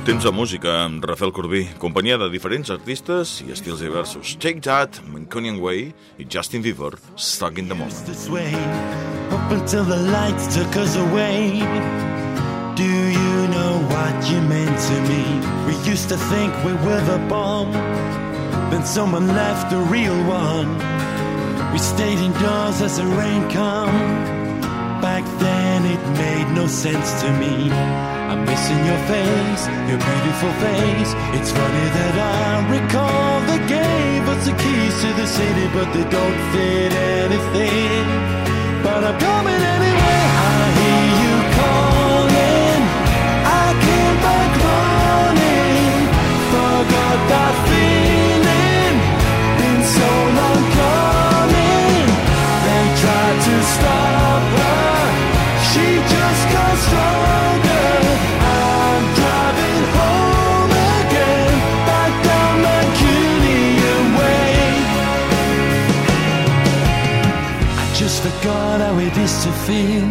Temps de música amb Rafael Corbí, companyia de diferents artistes i estils diversos. Take That, Mancunian Way i Justin Bieber, Stuck in the Moment. This way, up until the lights took us away. Do you know what you meant to me? We used to think we were the bomb. Then someone left the real one. We stayed indoors as the rain come. Back then it made no sense to me. I'm missing your face, your beautiful face. It's funny that I recall they gave us the keys to the city, but they don't fit anything. But I'm coming anyway. I hear you calling. I came back running. Forgot that feel.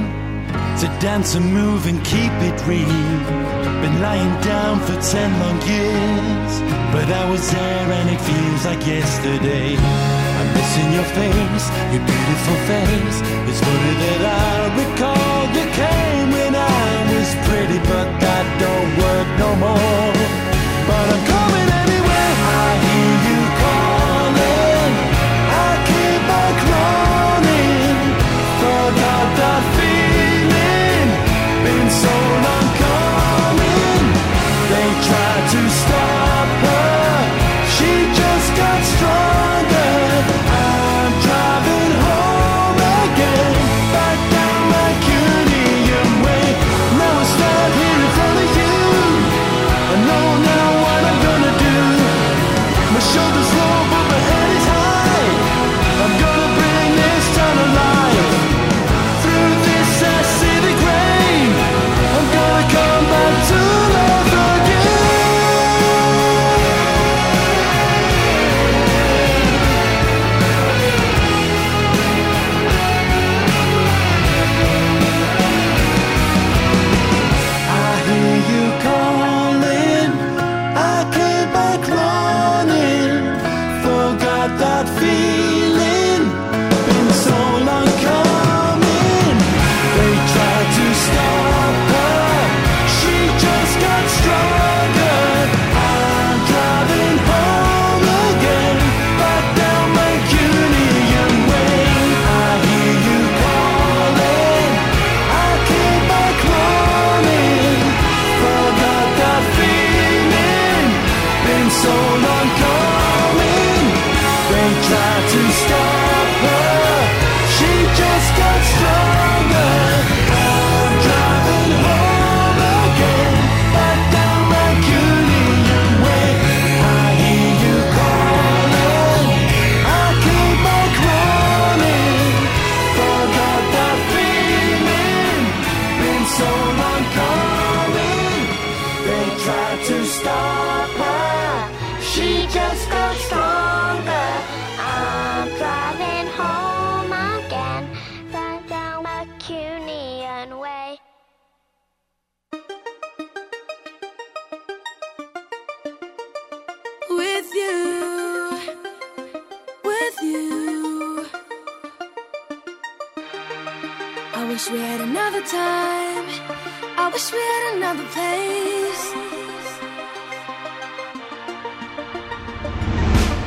To dance and move and keep it real. Been lying down for ten long years. But I was there and it feels like yesterday. I'm missing your face, your beautiful face. It's funny that I recall you came when I was pretty, but that don't work no more. But I'm wish we had another time. I wish we had another place.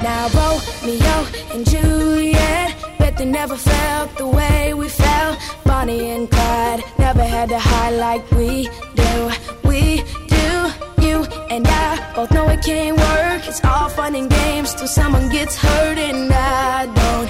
Now Romeo and Juliet, bet they never felt the way we felt. Bonnie and Clyde never had to hide like we do. We do. You and I both know it can't work. It's all fun and games till someone gets hurt, and I don't,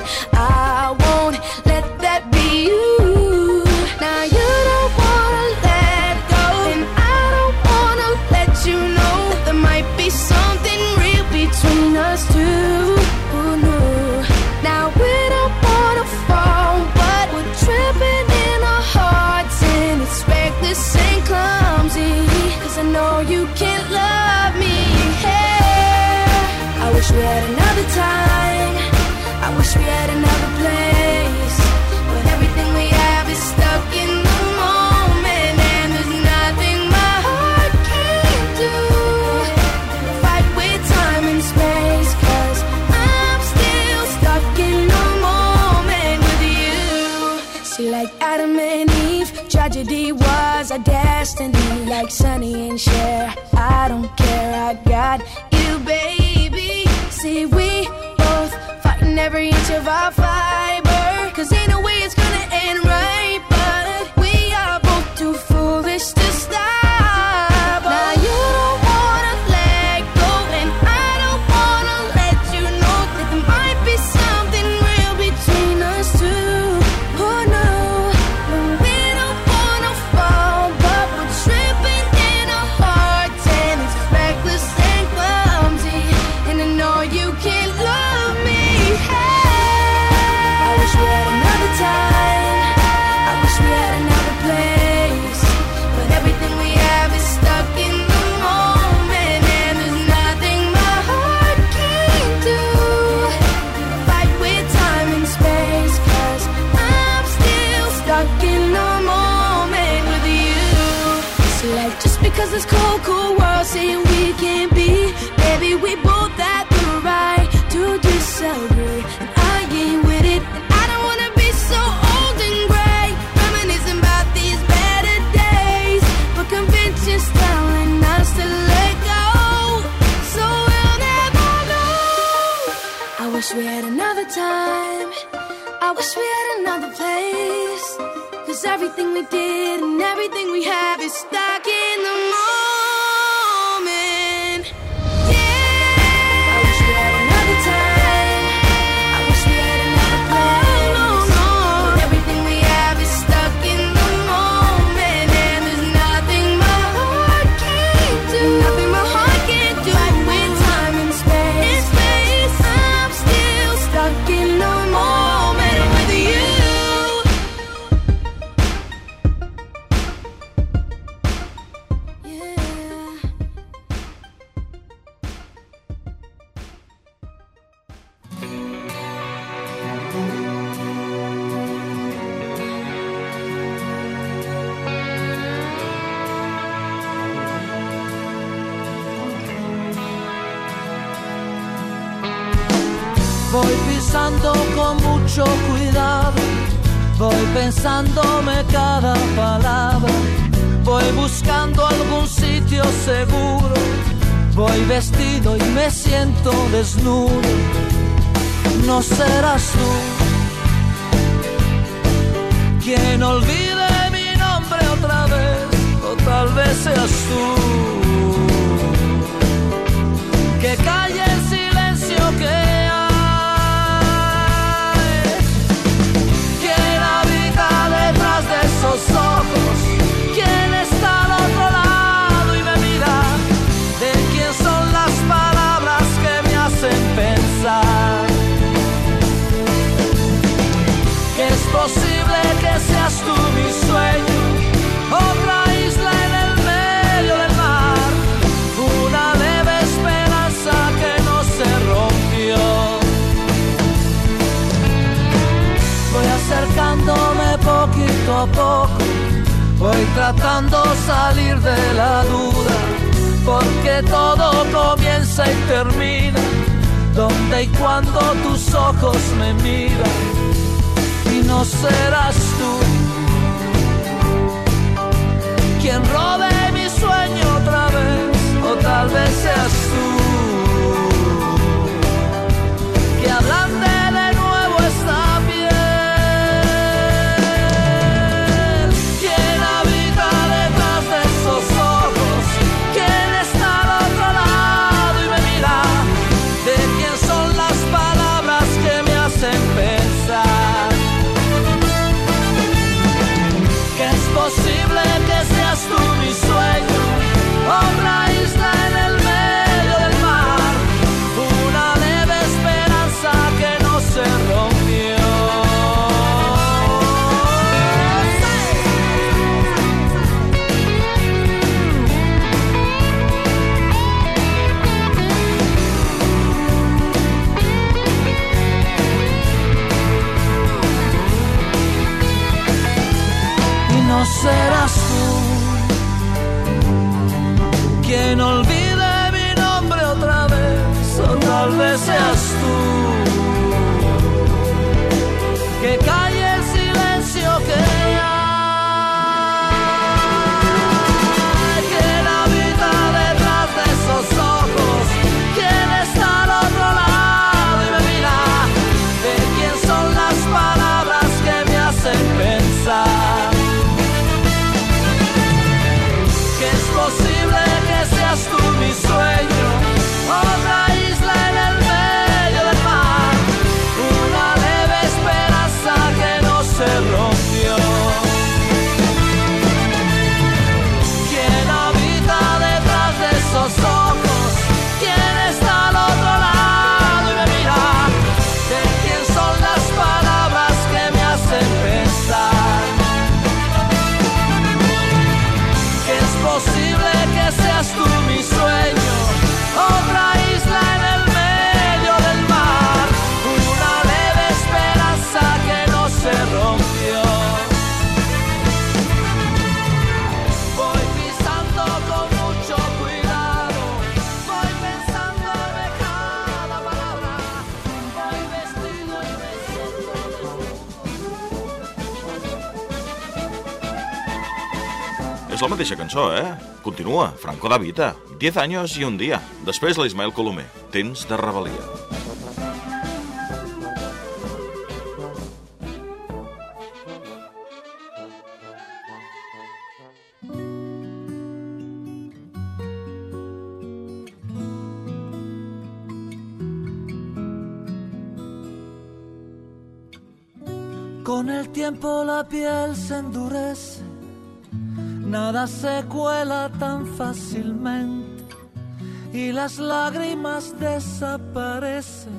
time. I wish we had another place, but everything we have is stuck in the moment, and there's nothing my heart can do. Fight with time and space, cause I'm still stuck in the moment with you. See, like Adam and Eve, tragedy was our destiny, like Sunny and Cher place. Cause everything we did and everything we have is stuck in the con mucho cuidado, voy pensándome cada palabra, voy buscando algún sitio seguro, voy vestido y me siento desnudo. No serás tú quien olvide mi nombre otra vez, o tal vez seas tú. tratando salir de la duda, porque todo comienza y termina, donde y cuando tus ojos me miran, y no serás tú quien robe mi sueño otra vez, o tal vez seas tú. Mateixa cançó, eh? Continua, Franco da Vita, 10 anys i un dia. Després l'Ismael Colomer, Temps de rebel·lia. Con el tiempo la piel se endurece, nada se cuela tan fácilmente y las lágrimas desaparecen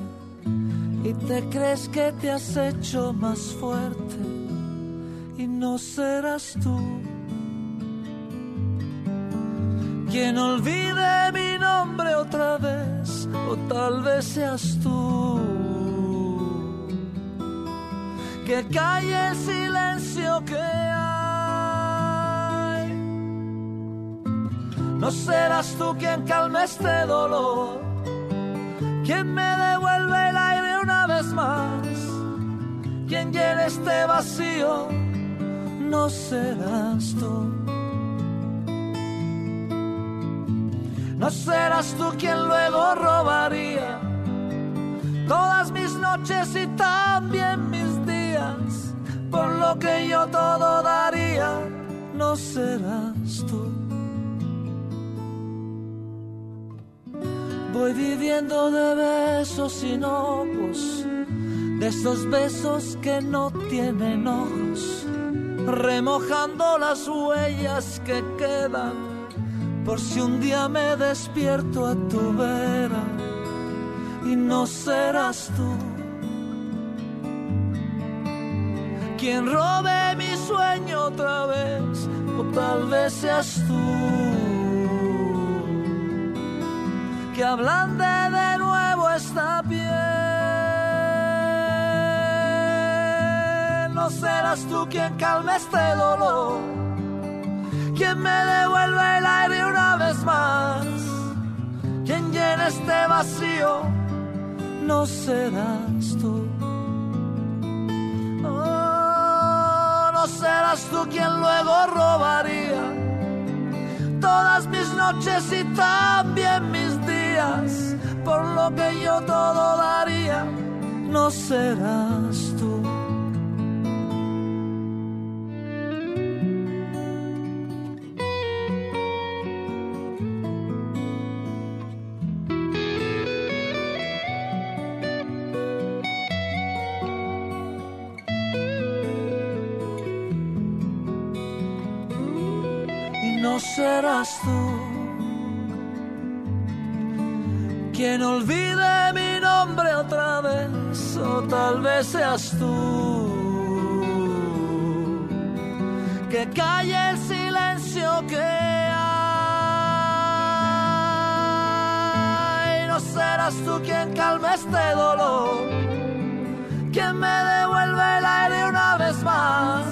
y te crees que te has hecho más fuerte y no serás tú quien olvide mi nombre otra vez o tal vez seas tú que calle el silencio que hay. No serás tú quien calme este dolor, quien me devuelve el aire una vez más, quien llene este vacío. No serás tú. No serás tú quien luego robaría todas mis noches y también mis días, por lo que yo todo daría, no serás tú. Voy viviendo de besos sin ojos, de esos besos que no tienen ojos, remojando las huellas que quedan, por si un día me despierto a tu vera y no serás tú. Quien robe mi sueño otra vez, o tal vez seas tú que ablande de nuevo esta piel. No serás tú quien calme este dolor, quien me devuelve el aire una vez más, quien llene este vacío no serás tú. Oh, no serás tú quien luego robaría todas mis noches y también mis por lo que yo todo daría, no serás tú. no serás tú olvide mi nombre otra vez, o tal vez seas tú que calle el silencio que hay. No serás tú quien calme este dolor, quien me devuelve el aire una vez más,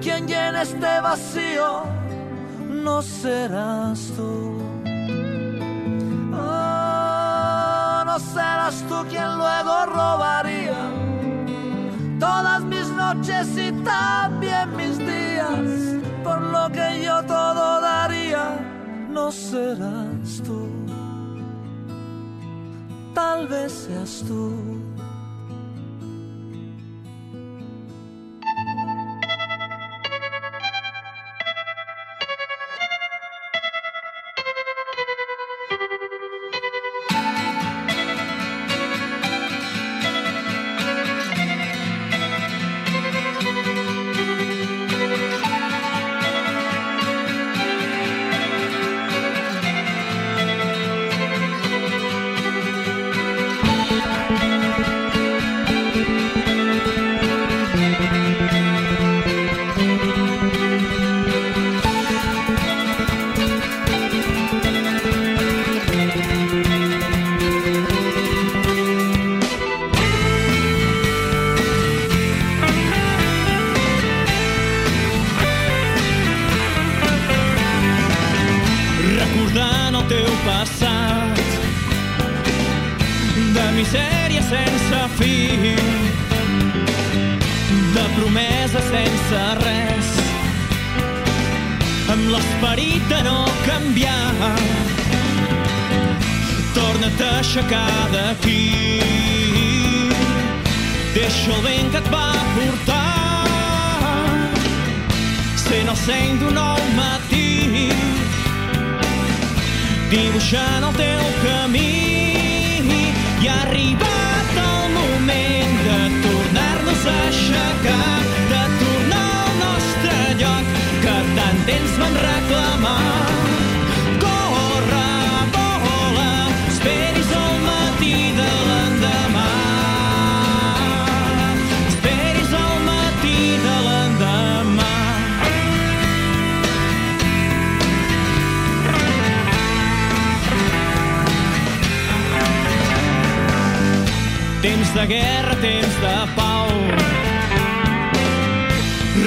quien llene este vacío no serás tú. Serás tú quien luego robaría todas mis noches y también mis días, por lo que yo todo daría, no serás tú. Tal vez seas tú. Deixa el vent que et va portar sent el seny d'un nou matí dibuixant el teu camí. I ha arribat el moment de tornar-nos a aixecar de tornar al nostre lloc que tant temps vam reclamar Temps de guerra, temps de pau.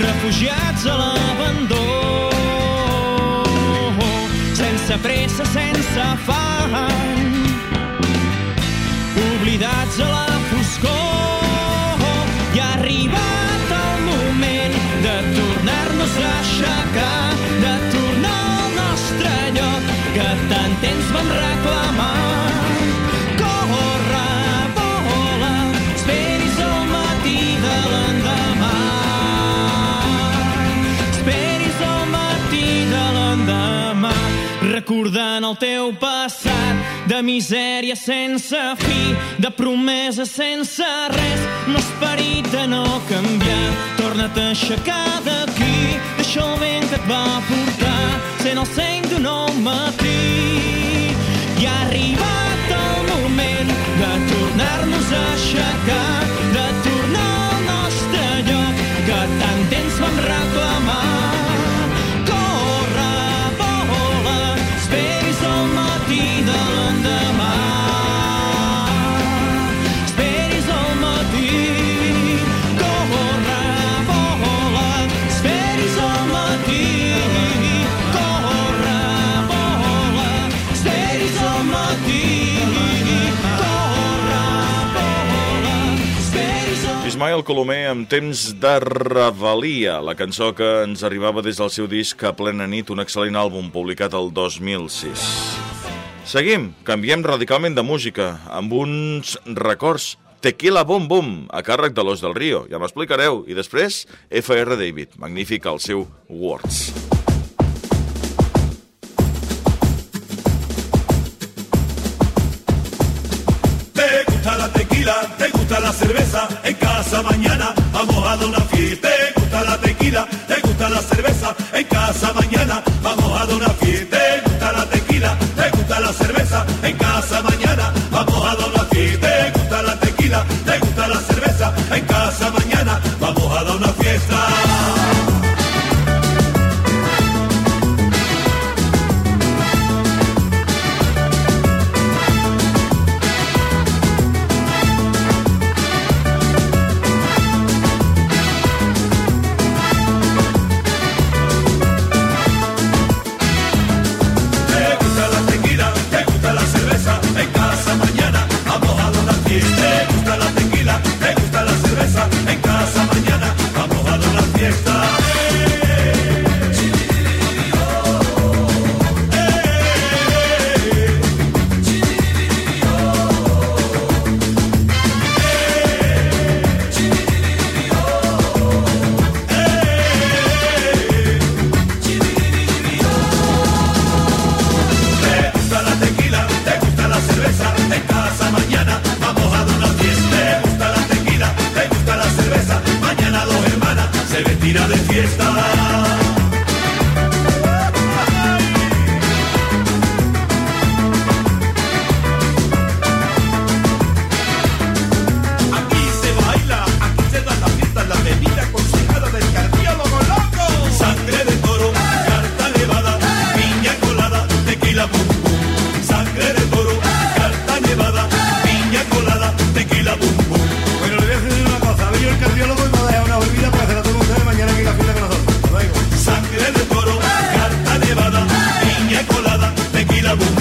Refugiats a l'abandó. Sense pressa, sense afany. Oblidats a la foscor. I ha arribat el moment de tornar-nos a aixecar, de tornar al nostre lloc que tant temps vam reclamar. El teu passat, de misèria sense fi, de promeses sense res, un esperit de no canviar. Torna't a aixecar d'aquí, deixa el vent que et va portar, sent el seny d'un nou matí. I ha arribat el moment de tornar-nos a aixecar, el Ismael Colomer amb temps de revelia, la cançó que ens arribava des del seu disc a plena nit, un excel·lent àlbum publicat el 2006. Seguim, canviem radicalment de música, amb uns records. Tequila Bom Bom, a càrrec de Los del Río, ja m'explicareu. I després, F.R. David, magnífic el seu Words. Cerveza, en casa mañana vamos a dar una fiesta. Te gusta la tequila, te gusta la cerveza, en casa mañana trouble.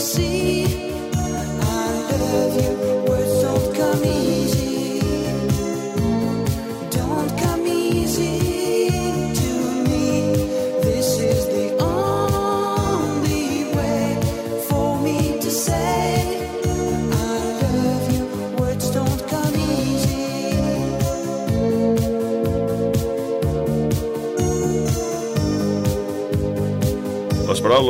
see, I love you.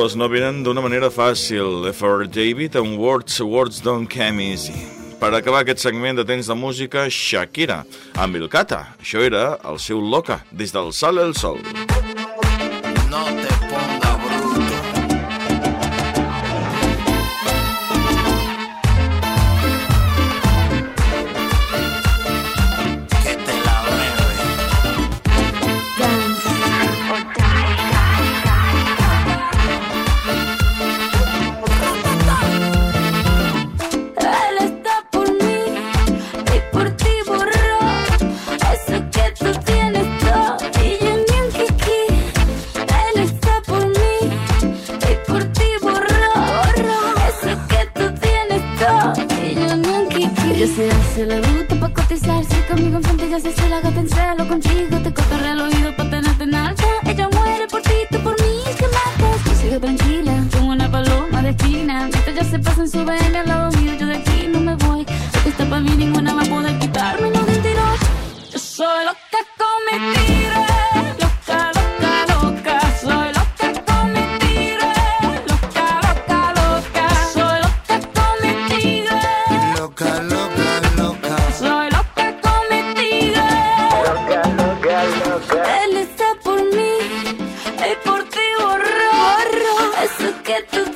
paraules no venen d'una manera fàcil. Eh, for David and words, words don't come easy. Per acabar aquest segment de temps de música, Shakira, amb Il Cata. Això era el seu Loca, des del Sal al Sol. Música but the